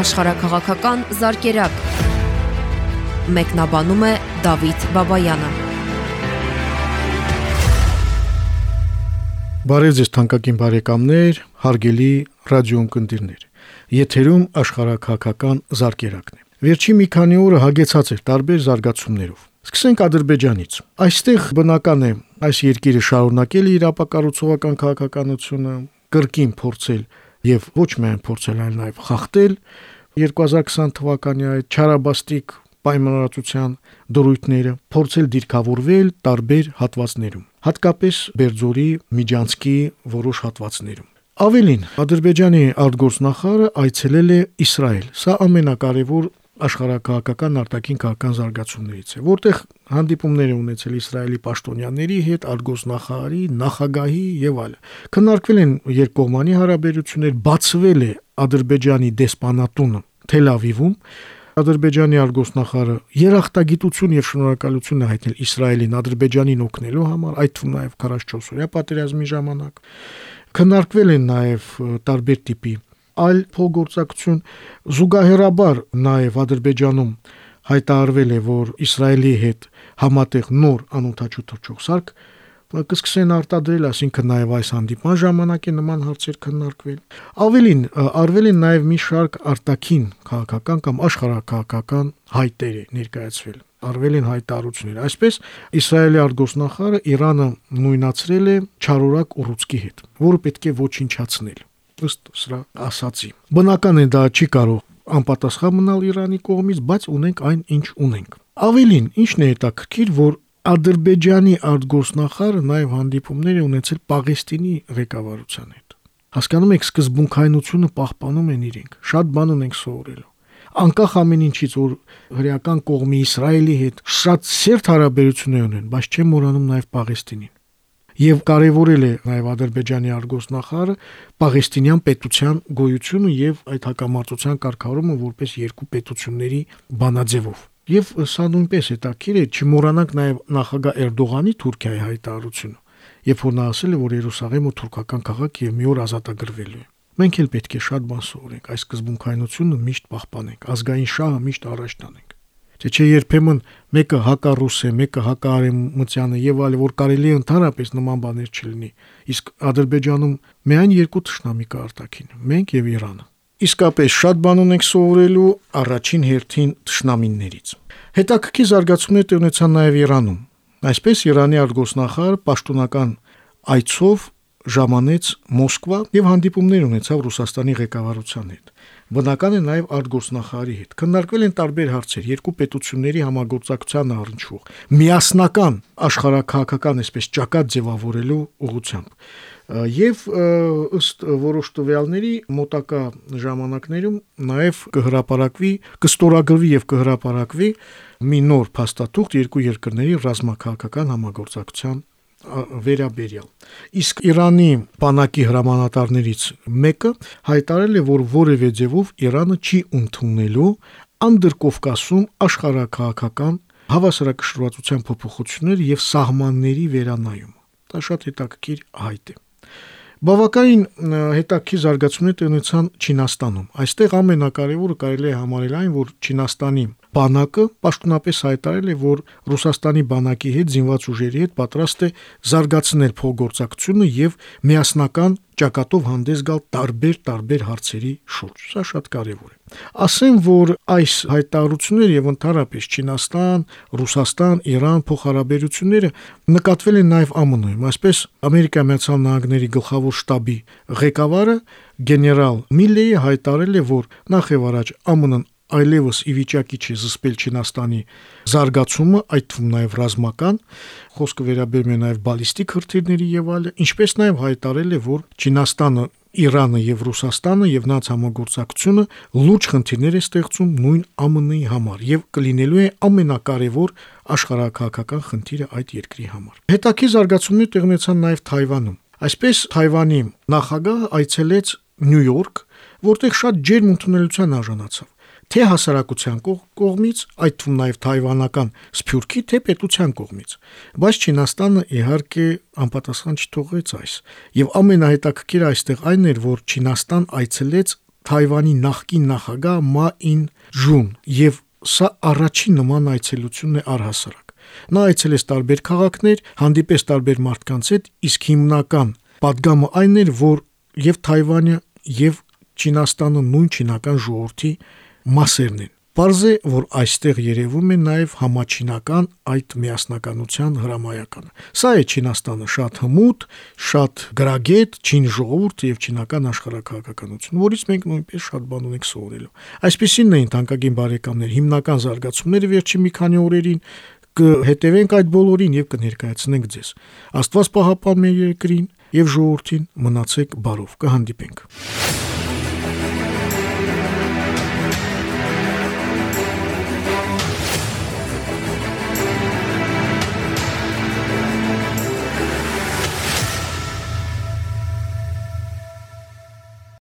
աշխարհակղական զարգերակ։ Մեկնաբանում է Դավիթ Բաբայանը։ Բարև ձեզ թանկագին բարեկամներ, հարգելի ռադիոընկերներ։ Եթերում աշխարհակղական զարգերակն է։ Վերջի մի քանի օրը հագեցած էր տարբեր զարգացումներով։ Սկսենք Ադրբեջանից։ Այստեղ բնական է այս երկիրը շարունակել իր ապակառուցողական քաղաքականությունը, կրկին փորձել եւ ոչ միայն փորձել, այլ նաեւ խախտել 2020 թվականի այդ չարաբաստիկ պայմանավորվածության դրույթները, փորձել դիրքավորվել տարբեր հատվածներում, հատկապես Բերձորի, Միջանցկի որոշ հատվածներում։ Ավելին, Ադրբեջանի արտգործնախարարը այցելել է Իսրայել։ Սա ամենակարևոր աշխարհակահաղական արտաքին քաղաքական զարգացումներից է, որտեղ հանդիպումներ է ունեցել Իսրայելի պաշտոնյաների հետ, արտգոսնախարարի, նախագահի եւ այլն։ Քննարկվել են երկկողմանի հարաբերություններ, բացվել է Ադրբեջանի դեսպանատունը Թել Ավիվում, Ադրբեջանի արտգոսնախարարը երախտագիտություն եւ շնորհակալություն է հայտնել Իսրայելին Ադրբեջանին օգնելու համար, այդ թվում նաեւ 44-օրյա պատերազմի ժամանակ։ Քննարկվել են նաեւ տարբեր տիպի այլ փոխգործակցություն զուգահեռաբար նաև Ադրբեջանում հայտարարվել է, որ Իսրայելի հետ համատեղ նոր անօթաչու թռչող սարք կսկսեն արտադրել, ասինքն նաև այս հանդիպման ժամանակ է նման հարցեր քննարկվել։ Ավելին, արվել են նաև մի շարք արտաքին քաղաքական կամ աշխարհակաղակական հայտեր ներկայացվել արվել են հայտարարություններ։ Այսպես Իսրայելի արտգործնախարարը Իրանը նույնացրել է չարորակ ուռուցքի հետ, որը պետք է ոչնչացնել ըստ սրա ասացի։ Բնական է դա չի կարող անպատասխան մնալ Իրանի կողմից, բայց ունենք այն, ինչ ունենք։ Ավելին, ինչն է հետաքրքիր, որ Ադրբեջանի արտգործնախարարը նաև հանդիպումներ է ունեցել Պաղեստինի ղեկավարության հետ։ Հասկանում եք, սկզբունքայնությունը պահպանում են իրենք։ Շատ բան ունենք սովորելու անկախ ամեն ինչից որ հրեական կողմի Իսրայելի հետ շատ սերտ հարաբերություններ ունեն, բայց չեմ մոռանում նաև Պաղեստինին եւ կարեւորել է նաեւ Ադրբեջանի արգոսնախարը Պաղեստինյան պետության գոյությունը եւ այդ հակամարտության կարգավորումը որպես երկու պետությունների բանաձևով։ Եվ սա նույնպես հետաքրիր է, չմոռանանք նաեւ նախագահ Էրդողանի Թուրքիայի հայտարարությունը, երբ որ նա ասել է, որ Երուսաղեմը թուրքական քաղաք եւ մի օր ազատագրվելու է։ Մենք էլ պետք է շատ բան սովորենք, այս սկզբունքայնությունը միշտ պահպանենք, ազգային շահը միշտ առաջ տանենք։ Թե չէ երբեմն մեկը հակառուս է, մեկը հակարեմությանը եւ այլ որ կարելի է ընդհանրապես նման բաներ չլինի։ Իսկ Ադրբեջանում միայն երկու ճշնամի կա արտաքին՝ մենք եւ Իրանը։ Իսկապես շատ բան ունենք սովորելու առաջին հերթին ճշնամիններից։ Հետաքրքիր զարգացումներ ունեցան նաեւ Իրանում։ Այսպես Իրանի արտգոսնախարար պաշտոնական այցով ժամանեց Մոսկվա եւ հանդիպումներ ունեցավ Ռուսաստանի ղեկավարության հետ։ Բնական է նաև արտգործնախարարի հետ։ Քննարկվել են տարբեր հարցեր երկու պետությունների համագործակցության առնչվող միասնական աշխարհակահաղական այսպես ճակատ ձևավորելու ուղղությամբ եւ ըստ որոշ տվյալների մոտակա ժամանակներում նաեւ կհրապարակվի կստորագրվի եւ կհրապարակվի մի նոր փաստաթուղթ երկու երկրների ռազմաքաղաքական համագործակցության վերաբերյալ։ Իսկ Իրանի բանակի հրամանատարներից մեկը հայտարարել է, որ որևէ ձևով Իրանը չի ընդունելու Անդրկովկասում աշխարհակահաղական հավասարակշռվածության փոփոխություններ եւ սահմանների վերանայում։ Դա շատ հետաքրքիր հայտ է։ Բավականին հետաքրքիր զարգացումներ ունեցան Չինաստանում։ Այստեղ ամենակարևորը կարելի է համարել այն, որ Չինաստանի բանակը պաշտոնապես հայտարարել է, որ Ռուսաստանի բանակի հետ զինված ուժերի հետ պատրաստ է զարգացնել փոխգործակցությունը եւ միասնական ճակատով հանդես գալ տարբեր-տարբեր հարցերի շուրջ։ Սա շատ կարևոր է։ Ասեմ, որ այս հայտարարությունները եւ ընդհանրապես Չինաստան, Ռուսաստան, Իրան փոխհարաբերությունները նկատվել են նաեւ ԱՄՆ-ում, այսպես Ամերիկայի Միացյալ Նահանգների գլխավոր շտաբի ղեկավարը գեներալ Միլլեի հայտարարել է, որ նախ եւ առաջ ԱՄՆ-ն այլևս ի վիճակի չի զսպել Չինաստանի զարգացումը, այդ թվում նաև ռազմական, խոսքը վերաբերում է նաև բալիստիկ հրթիռների եւ այլը, ինչպես նաև հայտարել է, որ Չինաստանը Իրանը եւ Ռուսաստանը եւ նրանց համագործակցությունը լուրջ խնդիրներ է ստեղծում նույն ԱՄՆ-ի համար եւ կլինելու է ամենակարևոր աշխարհակահաղական խնդիրը այդ երկրի համար։ Հետաքի զարգացումներ տեղ ունեցան նաեւ Թայվանում։ Այսպես Թայվանի նախագահը այցելեց Նյու Յորք, որտեղ շատ ջերմ ընդունելության արժանացավ թե հասարակության կողմից, այդ թվում նաև Թայվանական Սփյուռքի, թե պետության կողմից։ Բայց Չինաստանը իհարկե անպատասխան չթողեց այս։ Եվ ամենահետաքրքիրը այստեղ այն էր, որ Չինաստան այցելեց Թայվանի նախկին նախագահ Մա Ին Ժուն եւ սա առաջին նման այցելությունն է առհասարակ։ Նա այցելեց տարբեր քաղաքներ, հանդիպեց տարբեր մարդկանց հետ, իսկ հիմնական падգամը այն էր, որ եւ Թայվանը եւ Չինաստանը նույն չինական ժողովրդի մասերն են։ Պարզ է, որ այստեղ երևում է նաև համաչինական այդ միասնականության հրամայականը։ Սա է Չինաստանը շատ հմուտ, շատ գրագետ չին ժողովուրդ եւ չինական աշխարհակահաղականություն, որից մենք նույնպես շատ բան ունենք սովորելու։ Այսպեսին էին թանկագին բարեկամներ հիմնական զարգացումները վերջին մի քանի օրերին կհետևենք այդ բոլորին եւ կներկայացնենք ձեզ։ Աստված պահապան մեր երկրին եւ ժողովրդին մնացեք բարով։ Կհանդիպենք։